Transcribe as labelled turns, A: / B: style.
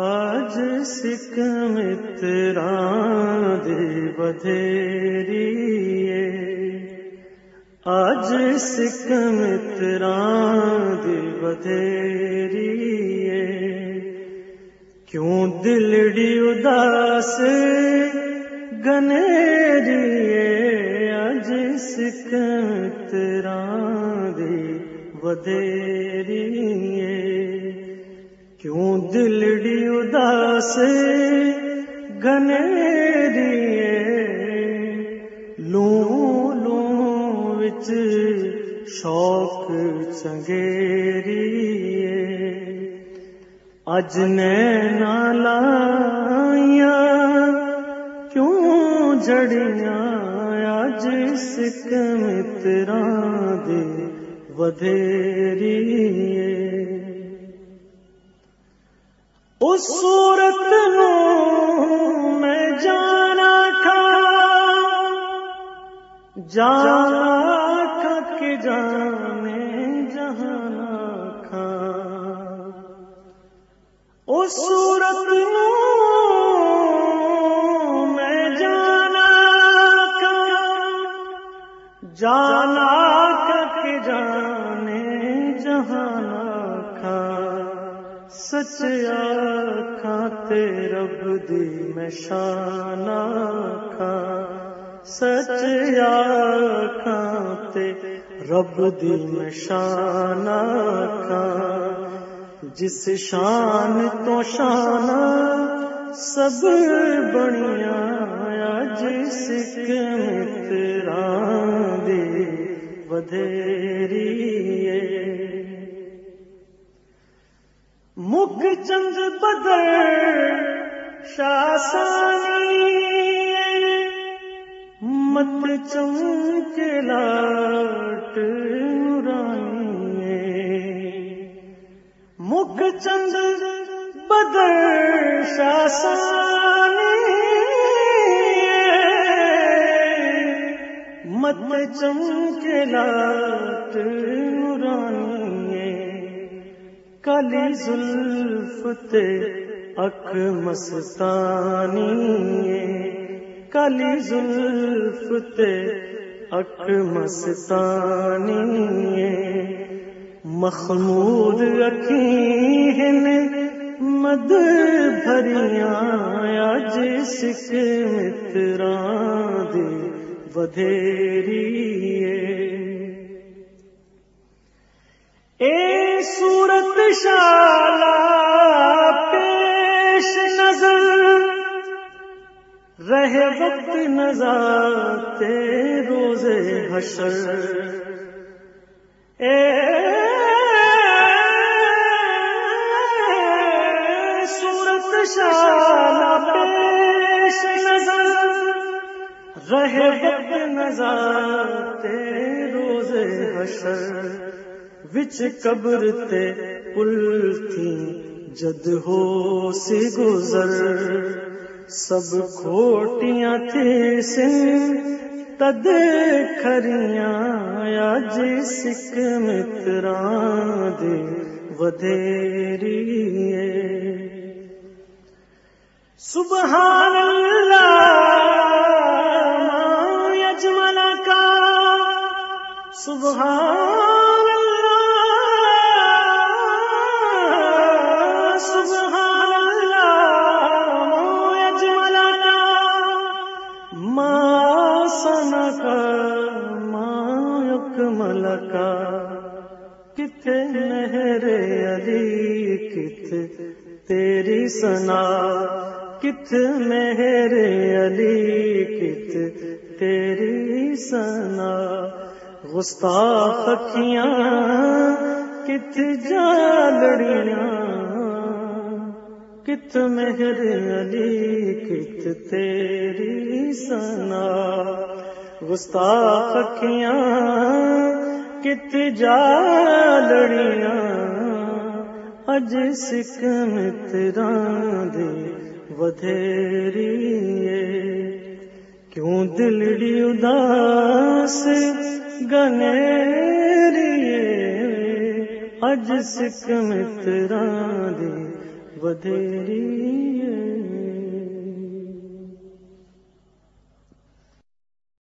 A: آج سکھ مترا دے بدھیری آج سکھ مترا دے بدھیری کیوں دلڑی اداس گنیری آج سکھ مترا دے بدھیری دلڑی اداس گنے لوں لوں وچ شوق چنگیری اج نینا کیوں جڑیاں؟ اج سکھ متراں دے ودھیری صورت میں جانا کھا جانا کھا کے جانے جہانا کھا اس صورت میں جانا کھا جانا کھا کے جانے جہانا سچیا کھاتے رب دی میں شانا کھا سچیا کھاتے رب دی میں شانا کھا جس شان تو شانا سب بنیا جس مترا دی ودھیری مکھ چند بدر شاسانی مت چمک لاٹ نورانی مکھ چند بدر شاسانی مت چمک لاٹ نورانی کالی زلف تے اک مستانی کالی زلف تے اک مستانی مخمود اکھین مد بھریاں اج سکھ متراں دی ودھیری صورت شالا پیش نظر۔ رہے وقت نظر روز حشر۔ اے صورت شالا پیش نظر۔ رہے وقت نظر روز حشر۔ وچ قبر تے پل تھی، جد ہو سی گزر۔ سب کھوٹیاں تھے سن، تد کھریاں اج سکھ متراں دے ودھیری سبحان اللہ! ملکا کت مہر علی کت تیری سنا کت مہر علی کت تیری سنا گستاخ اکھیاں کت جالڑیاں کت مہر علی کت تیری سنا گستاخ اکھیاں کت جالڑیاں، اج سکھ متراں دے ودھیری کیوں دلڑی اداس گنیری اج سکھ متراں دی ودھیری